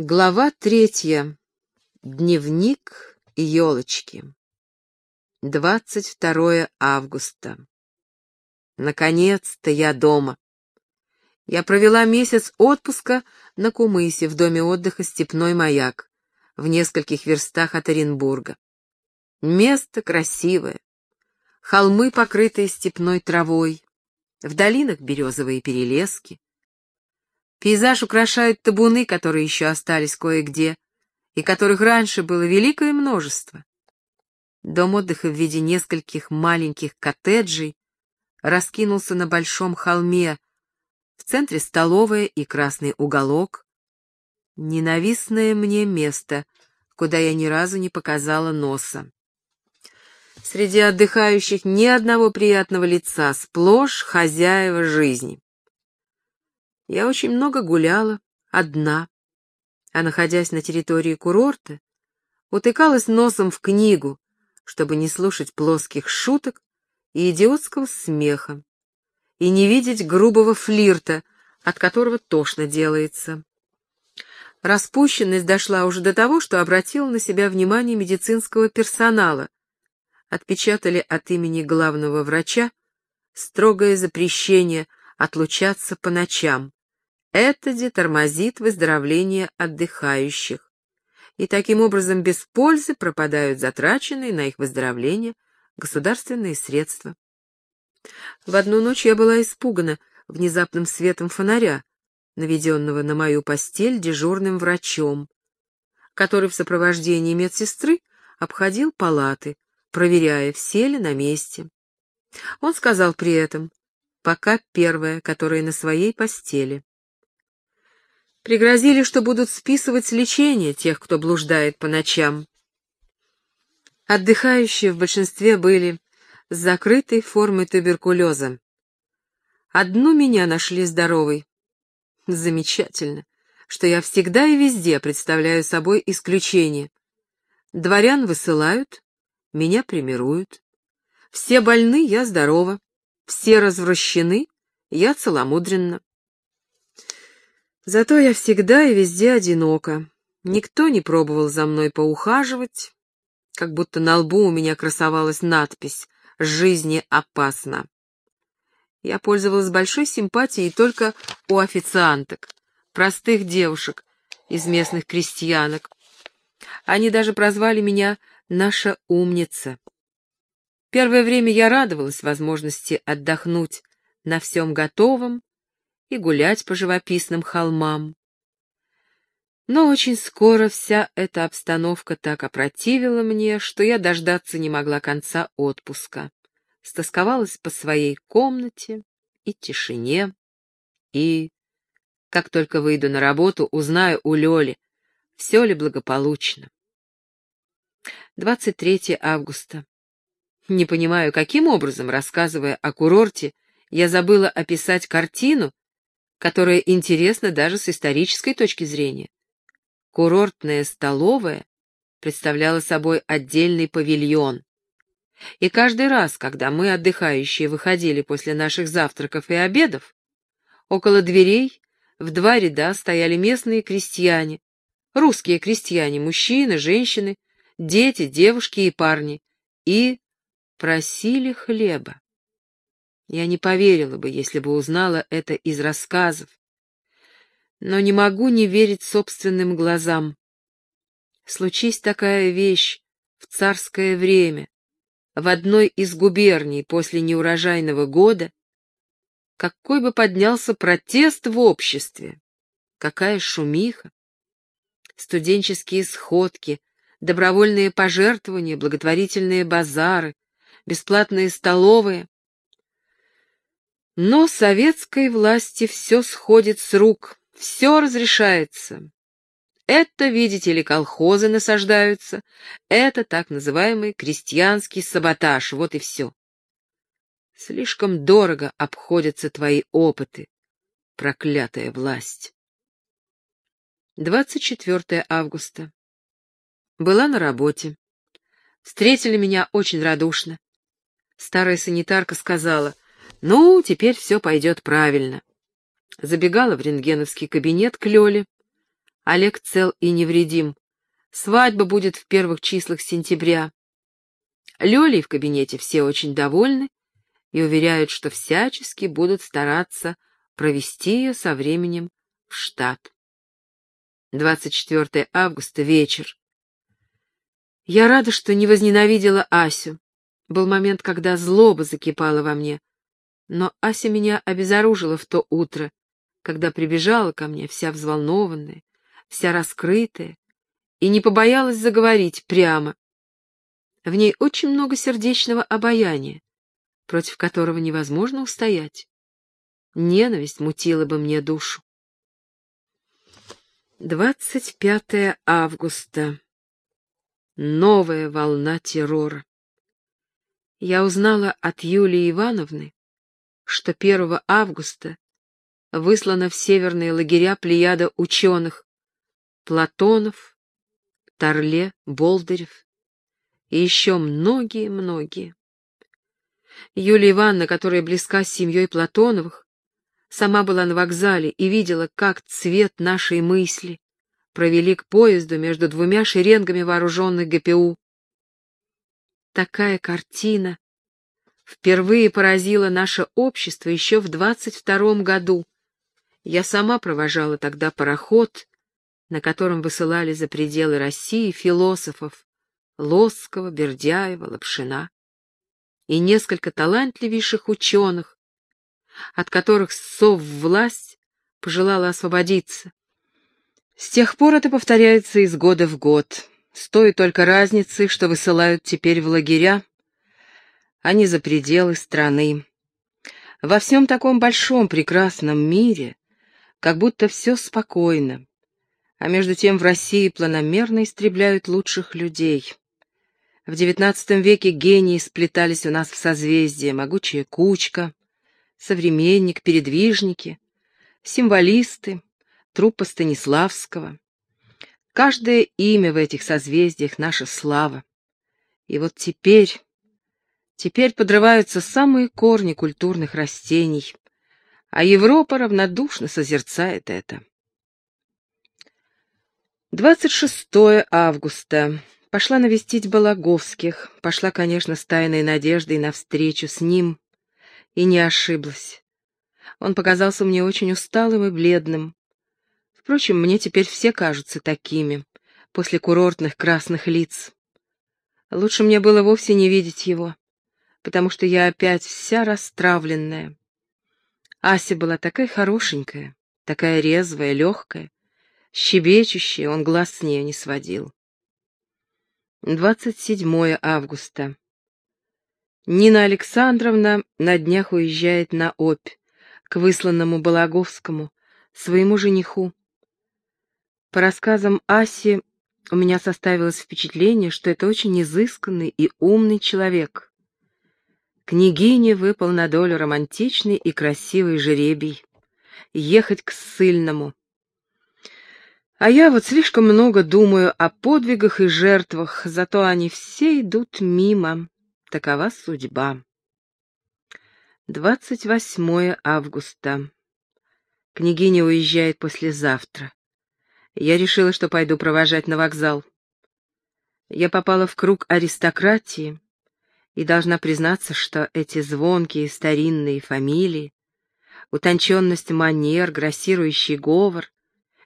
Глава третья. Дневник елочки. 22 августа. Наконец-то я дома. Я провела месяц отпуска на Кумысе в доме отдыха «Степной маяк» в нескольких верстах от Оренбурга. Место красивое. Холмы, покрытые степной травой. В долинах березовые перелески. Пейзаж украшают табуны, которые еще остались кое-где, и которых раньше было великое множество. Дом отдыха в виде нескольких маленьких коттеджей раскинулся на большом холме, в центре столовая и красный уголок. Ненавистное мне место, куда я ни разу не показала носа. Среди отдыхающих ни одного приятного лица, сплошь хозяева жизни. Я очень много гуляла, одна, а, находясь на территории курорта, утыкалась носом в книгу, чтобы не слушать плоских шуток и идиотского смеха, и не видеть грубого флирта, от которого тошно делается. Распущенность дошла уже до того, что обратила на себя внимание медицинского персонала. Отпечатали от имени главного врача строгое запрещение отлучаться по ночам. Это детормозит выздоровление отдыхающих, и таким образом без пользы пропадают затраченные на их выздоровление государственные средства. В одну ночь я была испугана внезапным светом фонаря, наведенного на мою постель дежурным врачом, который в сопровождении медсестры обходил палаты, проверяя, все ли на месте. Он сказал при этом, пока первая, которая на своей постели. Пригрозили, что будут списывать с лечения тех, кто блуждает по ночам. Отдыхающие в большинстве были с закрытой формой туберкулеза. Одну меня нашли здоровой. Замечательно, что я всегда и везде представляю собой исключение. Дворян высылают, меня примируют. Все больны, я здорова. Все развращены, я целомудренна. Зато я всегда и везде одинока. Никто не пробовал за мной поухаживать, как будто на лбу у меня красовалась надпись «Жизни опасно». Я пользовалась большой симпатией только у официанток, простых девушек из местных крестьянок. Они даже прозвали меня «наша умница». Первое время я радовалась возможности отдохнуть на всем готовом и гулять по живописным холмам. Но очень скоро вся эта обстановка так опротивила мне, что я дождаться не могла конца отпуска. Стосковалась по своей комнате и тишине, и, как только выйду на работу, узнаю у Лёли, все ли благополучно. 23 августа. Не понимаю, каким образом, рассказывая о курорте, я забыла описать картину, которая интересна даже с исторической точки зрения. Курортная столовая представляла собой отдельный павильон. И каждый раз, когда мы, отдыхающие, выходили после наших завтраков и обедов, около дверей в два ряда стояли местные крестьяне, русские крестьяне, мужчины, женщины, дети, девушки и парни, и просили хлеба. Я не поверила бы, если бы узнала это из рассказов. Но не могу не верить собственным глазам. Случись такая вещь в царское время, в одной из губерний после неурожайного года, какой бы поднялся протест в обществе, какая шумиха. Студенческие сходки, добровольные пожертвования, благотворительные базары, бесплатные столовые. Но советской власти все сходит с рук, все разрешается. Это, видите ли, колхозы насаждаются, это так называемый крестьянский саботаж, вот и все. Слишком дорого обходятся твои опыты, проклятая власть. 24 августа. Была на работе. Встретили меня очень радушно. Старая санитарка сказала — ну, теперь все пойдет правильно. Забегала в рентгеновский кабинет к Лёле. Олег цел и невредим. Свадьба будет в первых числах сентября. Лёлей в кабинете все очень довольны и уверяют, что всячески будут стараться провести ее со временем в штат. 24 августа, вечер. Я рада, что не возненавидела Асю. Был момент, когда злоба закипала во мне. Но Ася меня обезоружила в то утро, когда прибежала ко мне вся взволнованная, вся раскрытая, и не побоялась заговорить прямо. В ней очень много сердечного обаяния, против которого невозможно устоять. Ненависть мутила бы мне душу. 25 августа. Новая волна террора. Я узнала от Юлии Ивановны, что 1 августа выслана в северные лагеря плеяда ученых Платонов, Торле, Болдырев и еще многие-многие. Юлия Ивановна, которая близка с семьей Платоновых, сама была на вокзале и видела, как цвет нашей мысли провели к поезду между двумя шеренгами вооруженных ГПУ. Такая картина впервые поразила наше общество еще в двадцать втором году. Я сама провожала тогда пароход, на котором высылали за пределы России философов Лосского, Бердяева, Лапшина и несколько талантливейших ученых, от которых сов власть пожелала освободиться. С тех пор это повторяется из года в год, с той только разницей, что высылают теперь в лагеря, а не за пределы страны. Во всем таком большом прекрасном мире как будто все спокойно, а между тем в России планомерно истребляют лучших людей. В XIX веке гении сплетались у нас в созвездие, могучая кучка, современник, передвижники, символисты, труппа Станиславского. Каждое имя в этих созвездиях — наша слава. И вот теперь, теперь подрываются самые корни культурных растений, а Европа равнодушно созерцает это. 26 августа. Пошла навестить Балаговских, пошла, конечно, с тайной надеждой на встречу с ним, и не ошиблась. Он показался мне очень усталым и бледным. Впрочем, мне теперь все кажутся такими, после курортных красных лиц. Лучше мне было вовсе не видеть его, потому что я опять вся расстравленная. Ася была такая хорошенькая, такая резвая, легкая, щебечущая, он глаз с нее не сводил. 27 августа. Нина Александровна на днях уезжает на Обь, к высланному Балаговскому, своему жениху. По рассказам Аси у меня составилось впечатление, что это очень изысканный и умный человек. Княгине выпал на долю романтичный и красивый жеребий — ехать к ссыльному. А я вот слишком много думаю о подвигах и жертвах, зато они все идут мимо. Такова судьба. 28 августа. Княгиня уезжает послезавтра. Я решила, что пойду провожать на вокзал. Я попала в круг аристократии, и должна признаться, что эти звонкие старинные фамилии, утонченность манер, грассирующий говор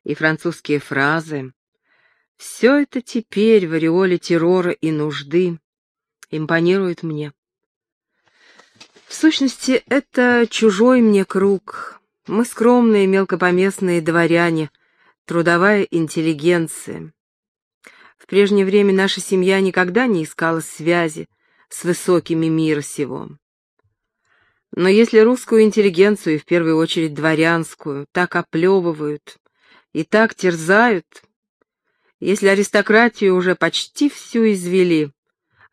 и французские фразы — все это теперь в ореоле террора и нужды импонирует мне. В сущности, это чужой мне круг. Мы скромные мелкопоместные дворяне, трудовая интеллигенция. В прежнее время наша семья никогда не искала связи, с высокими мира сего. Но если русскую интеллигенцию, и в первую очередь дворянскую, так оплевывают и так терзают, если аристократию уже почти всю извели,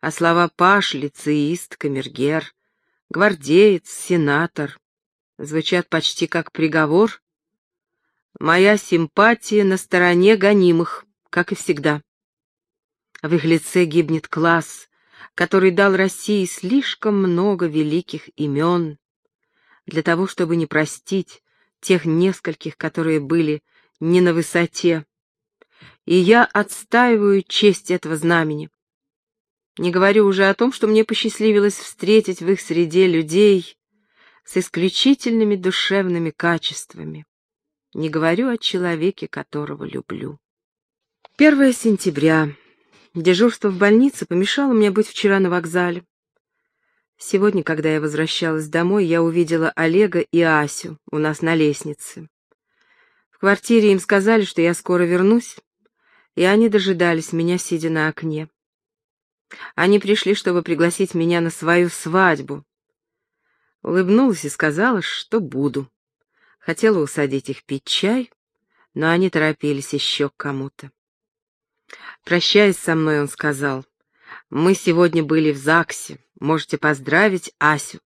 а слова паш, лицеист, камергер, гвардеец, сенатор звучат почти как приговор, моя симпатия на стороне гонимых, как и всегда. В их лице гибнет класс, который дал России слишком много великих имен, для того, чтобы не простить тех нескольких, которые были не на высоте, и я отстаиваю честь этого знамени. Не говорю уже о том, что мне посчастливилось встретить в их среде людей с исключительными душевными качествами. Не говорю о человеке, которого люблю. 1 сентября. Дежурство в больнице помешало мне быть вчера на вокзале. Сегодня, когда я возвращалась домой, я увидела Олега и Асю у нас на лестнице. В квартире им сказали, что я скоро вернусь, и они дожидались меня, сидя на окне. Они пришли, чтобы пригласить меня на свою свадьбу. Улыбнулась и сказала, что буду. Хотела усадить их пить чай, но они торопились еще к кому-то. Прощаясь со мной, он сказал, «Мы сегодня были в ЗАГСе. Можете поздравить Асю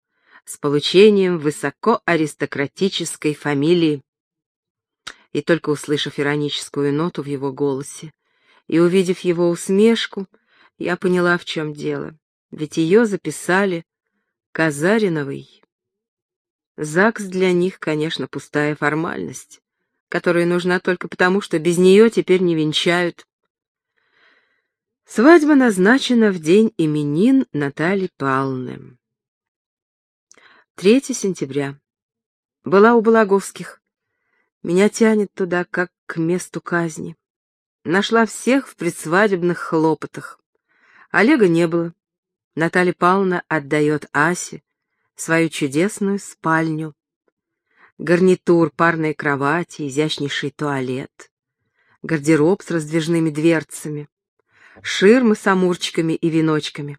с получением высокоаристократической фамилии». И только услышав ироническую ноту в его голосе и увидев его усмешку, я поняла, в чем дело. Ведь ее записали Казариновой. ЗАГС для них, конечно, пустая формальность, которая нужна только потому, что без нее теперь не венчают. Свадьба назначена в день именин Натальи Павловны. 3 сентября. Была у Балаговских. Меня тянет туда, как к месту казни. Нашла всех в предсвадебных хлопотах. Олега не было. Наталья Павловна отдает Асе свою чудесную спальню. Гарнитур, парные кровати, изящнейший туалет. Гардероб с раздвижными дверцами ширмы с амурчиками и веночками.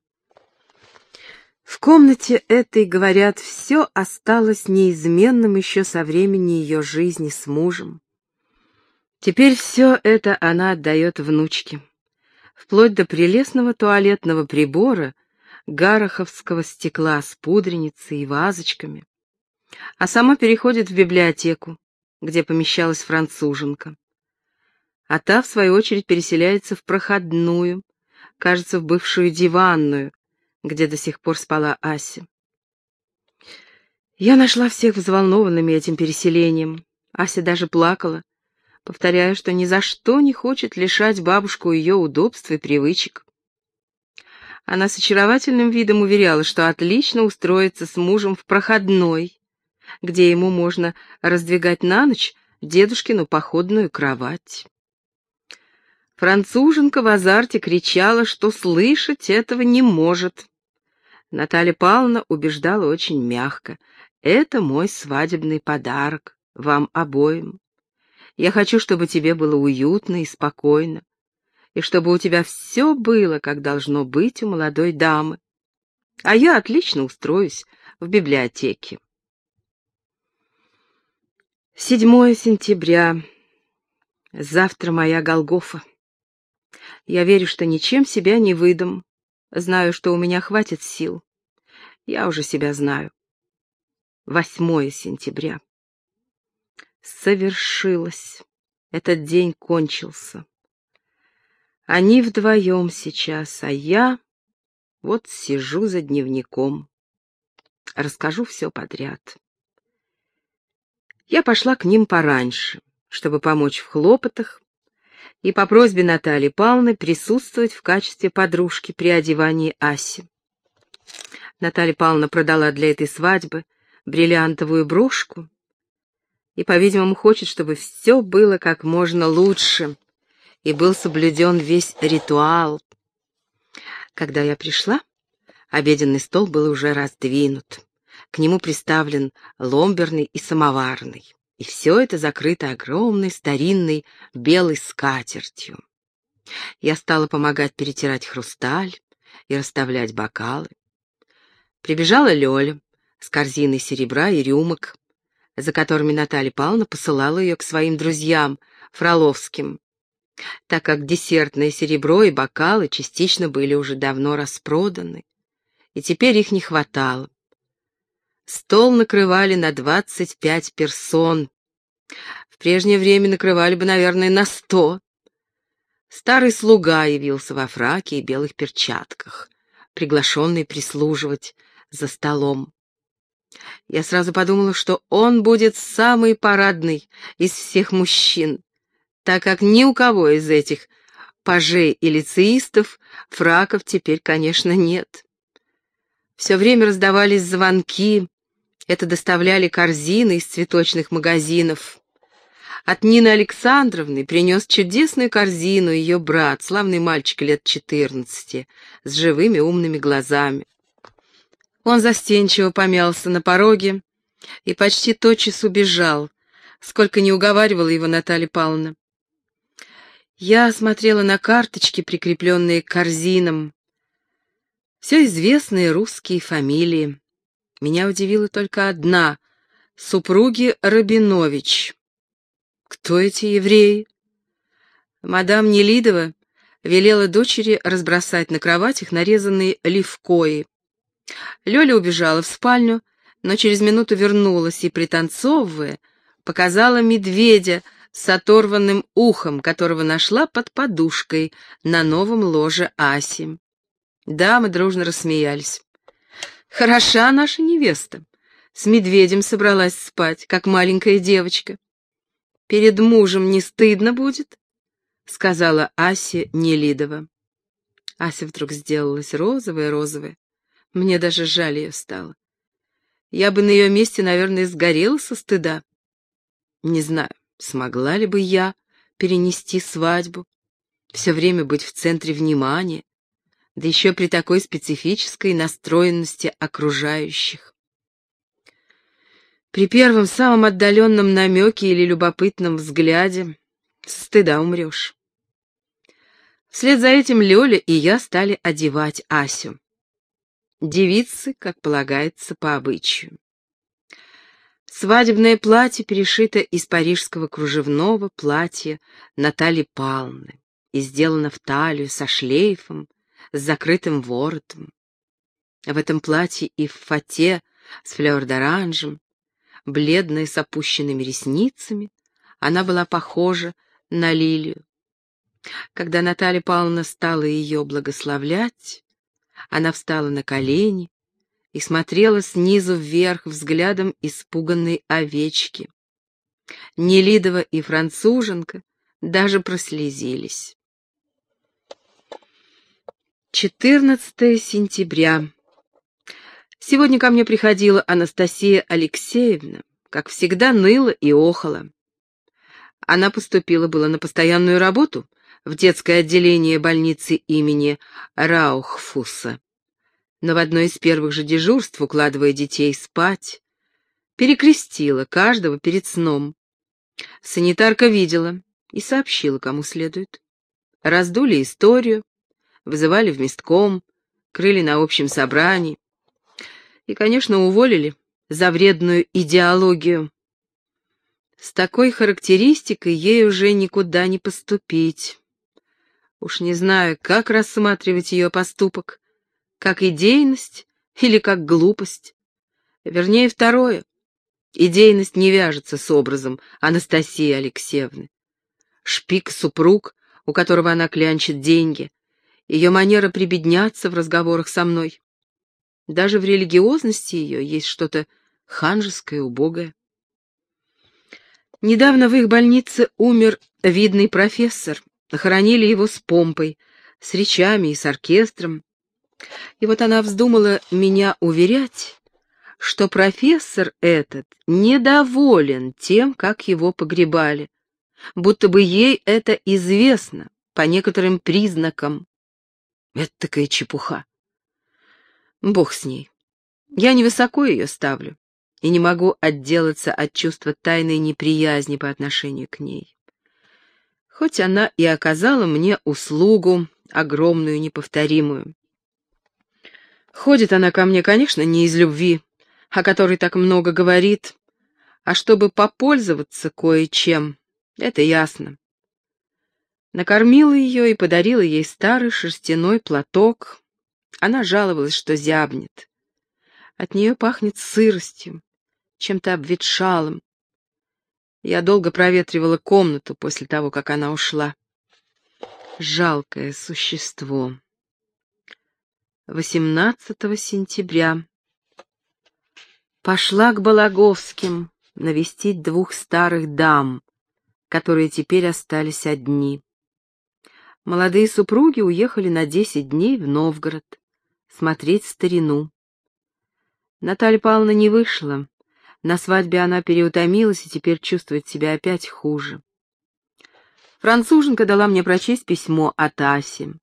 В комнате этой, говорят, все осталось неизменным еще со времени ее жизни с мужем. Теперь все это она отдает внучке, вплоть до прелестного туалетного прибора, гараховского стекла с пудреницей и вазочками, а сама переходит в библиотеку, где помещалась француженка а та, в свою очередь, переселяется в проходную, кажется, в бывшую диванную, где до сих пор спала Ася. Я нашла всех взволнованными этим переселением. Ася даже плакала, повторяя, что ни за что не хочет лишать бабушку ее удобств и привычек. Она с очаровательным видом уверяла, что отлично устроится с мужем в проходной, где ему можно раздвигать на ночь дедушкину походную кровать. Француженка в азарте кричала, что слышать этого не может. Наталья Павловна убеждала очень мягко. «Это мой свадебный подарок вам обоим. Я хочу, чтобы тебе было уютно и спокойно, и чтобы у тебя все было, как должно быть у молодой дамы. А я отлично устроюсь в библиотеке». 7 сентября. Завтра моя Голгофа. Я верю, что ничем себя не выдам. Знаю, что у меня хватит сил. Я уже себя знаю. 8 сентября. Совершилось. Этот день кончился. Они вдвоем сейчас, а я вот сижу за дневником. Расскажу все подряд. Я пошла к ним пораньше, чтобы помочь в хлопотах, и по просьбе Натальи Павловны присутствовать в качестве подружки при одевании Аси. Наталья Павловна продала для этой свадьбы бриллиантовую брошку и, по-видимому, хочет, чтобы все было как можно лучше и был соблюден весь ритуал. Когда я пришла, обеденный стол был уже раздвинут. К нему приставлен ломберный и самоварный и все это закрыто огромной старинной белой скатертью. Я стала помогать перетирать хрусталь и расставлять бокалы. Прибежала Лёля с корзиной серебра и рюмок, за которыми Наталья Павловна посылала ее к своим друзьям, Фроловским, так как десертное серебро и бокалы частично были уже давно распроданы, и теперь их не хватало. Стол накрывали на двадцать пять персон, в прежнее время накрывали бы, наверное, на сто. Старый слуга явился во фраке и белых перчатках, приглашенный прислуживать за столом. Я сразу подумала, что он будет самый парадный из всех мужчин. так как ни у кого из этих пажей и лицеистов фраков теперь, конечно, нет. Все время раздавались звонки, это доставляли корзины из цветочных магазинов. От Нины Александровны принес чудесную корзину ее брат, славный мальчик лет четырнадцати, с живыми умными глазами. Он застенчиво помялся на пороге и почти тотчас убежал, сколько не уговаривала его Наталья Павловна. Я смотрела на карточки, прикрепленные к корзинам. Все известные русские фамилии. Меня удивила только одна — супруги Рабинович. Кто эти евреи? Мадам Нелидова велела дочери разбросать на кроватях нарезанные левкои. Лёля убежала в спальню, но через минуту вернулась и, пританцовывая, показала медведя с оторванным ухом, которого нашла под подушкой на новом ложе Аси. Да, мы дружно рассмеялись. Хороша наша невеста. С медведем собралась спать, как маленькая девочка. Перед мужем не стыдно будет? Сказала Ася Нелидова. Ася вдруг сделалась розовая-розовая. Мне даже жаль ее стало. Я бы на ее месте, наверное, сгорела со стыда. Не знаю, смогла ли бы я перенести свадьбу, все время быть в центре внимания, да еще при такой специфической настроенности окружающих. При первом самом отдаленном намеке или любопытном взгляде стыда умрешь. Вслед за этим Лёля и я стали одевать Асю. Девицы, как полагается, по обычаю. Свадебное платье перешито из парижского кружевного платья Натальи Палны и сделано в талию со шлейфом, с закрытым воротом. В этом платье и в фате с флёр-д'оранжем, бледная с опущенными ресницами, она была похожа на лилию. Когда Наталья Павловна стала ее благословлять, она встала на колени и смотрела снизу вверх взглядом испуганной овечки. Нелидова и француженка даже прослезились. 14 сентября. Сегодня ко мне приходила Анастасия Алексеевна, как всегда ныла и охала. Она поступила было на постоянную работу — в детское отделение больницы имени Раухфуса. Но в одно из первых же дежурств, укладывая детей спать, перекрестила каждого перед сном. Санитарка видела и сообщила, кому следует. Раздули историю, вызывали в местком, крыли на общем собрании и, конечно, уволили за вредную идеологию. С такой характеристикой ей уже никуда не поступить. Уж не знаю, как рассматривать ее поступок, как идейность или как глупость. Вернее, второе. Идейность не вяжется с образом Анастасии Алексеевны. Шпик-супруг, у которого она клянчит деньги, ее манера прибедняться в разговорах со мной. Даже в религиозности ее есть что-то ханжеское, убогое. Недавно в их больнице умер видный профессор, Хоронили его с помпой, с речами и с оркестром. И вот она вздумала меня уверять, что профессор этот недоволен тем, как его погребали, будто бы ей это известно по некоторым признакам. Это такая чепуха. Бог с ней. Я невысоко ее ставлю и не могу отделаться от чувства тайной неприязни по отношению к ней хоть она и оказала мне услугу, огромную, неповторимую. Ходит она ко мне, конечно, не из любви, о которой так много говорит, а чтобы попользоваться кое-чем, это ясно. Накормила ее и подарила ей старый шерстяной платок. Она жаловалась, что зябнет. От нее пахнет сыростью, чем-то обветшалым, я долго проветривала комнату после того, как она ушла. Жалкое существо. 18 сентября. Пошла к Балаговским навестить двух старых дам, которые теперь остались одни. Молодые супруги уехали на десять дней в Новгород смотреть старину. Наталья Павловна не вышла. На свадьбе она переутомилась и теперь чувствует себя опять хуже. Француженка дала мне прочесть письмо от Аси.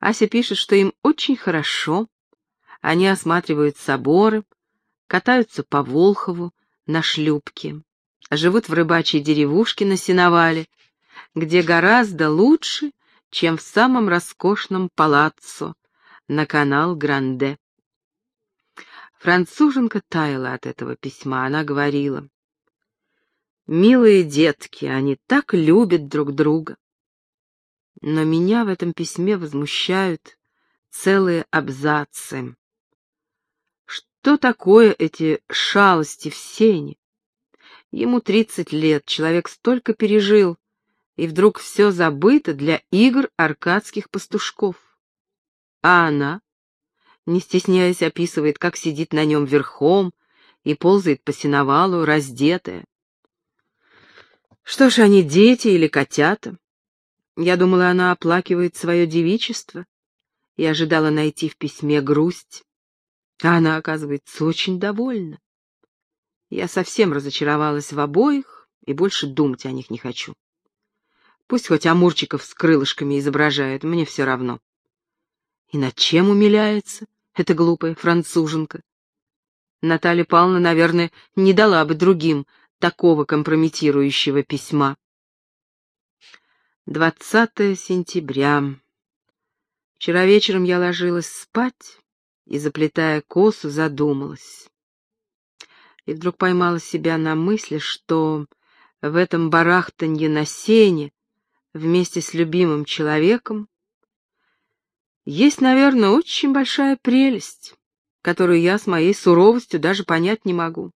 Ася пишет, что им очень хорошо. Они осматривают соборы, катаются по Волхову на шлюпке, живут в рыбачьей деревушке на сеновале, где гораздо лучше, чем в самом роскошном палаццо на канал Гранде. Француженка таяла от этого письма. Она говорила, «Милые детки, они так любят друг друга». Но меня в этом письме возмущают целые абзацы. Что такое эти шалости в сене? Ему тридцать лет, человек столько пережил, и вдруг все забыто для игр аркадских пастушков. А она? не стесняясь, описывает, как сидит на нем верхом и ползает по сеновалу, раздетая. Что ж, они дети или котята? Я думала, она оплакивает свое девичество и ожидала найти в письме грусть. А она, оказывается, очень довольна. Я совсем разочаровалась в обоих и больше думать о них не хочу. Пусть хоть амурчиков с крылышками изображают, мне все равно. И над чем умиляется? эта глупая француженка. Наталья Павловна, наверное, не дала бы другим такого компрометирующего письма. 20 сентября. Вчера вечером я ложилась спать и, заплетая косу, задумалась. И вдруг поймала себя на мысли, что в этом барахтанье на сене вместе с любимым человеком есть, наверное, очень большая прелесть, которую я с моей суровостью даже понять не могу,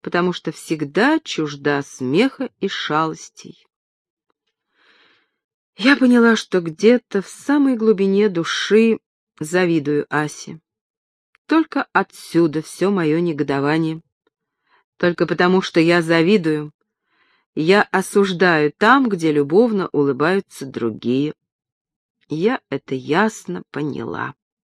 потому что всегда чужда смеха и шалостей. Я поняла, что где-то в самой глубине души завидую Асе. Только отсюда все мое негодование. Только потому, что я завидую, я осуждаю там, где любовно улыбаются другие. Я это ясно поняла.